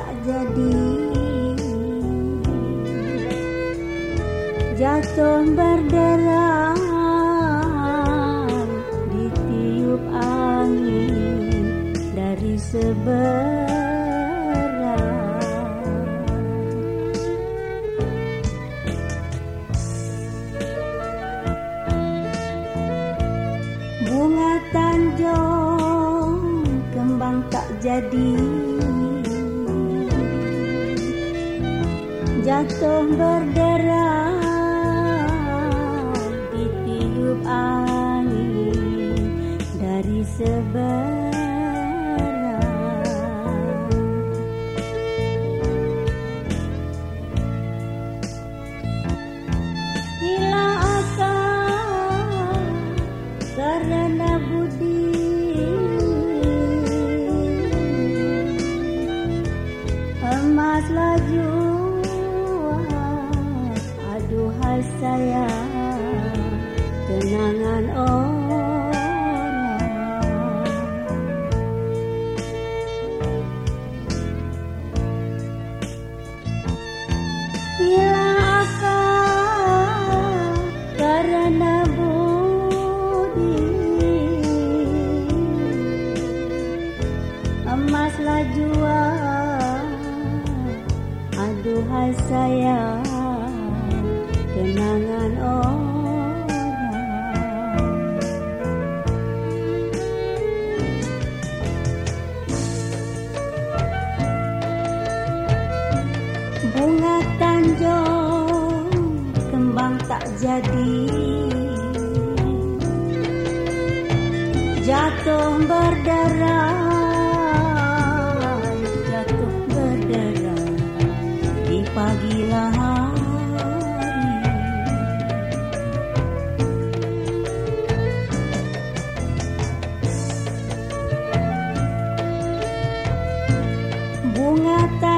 tak jadi. Jatuh berderang Ditiup angin dari seberang. Bunga tanjung kembang tak jadi. Jatuh berderang ditiup angin dari seberang. Akal karena budi emas laju sayang kenangan orang. Hilang akal karena budi emas lajuan aduhai sayang kenangan orang. Bunga tanjung kembang tak jadi. Jatuh berderai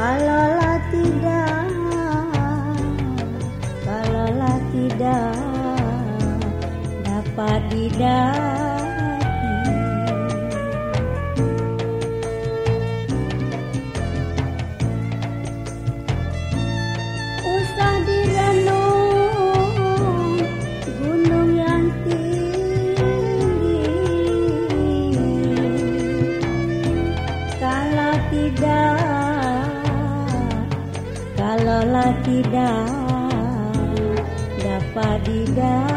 kalaulah tidak kalaulah tidak dapat didaki kalaulah tidak dapat didaki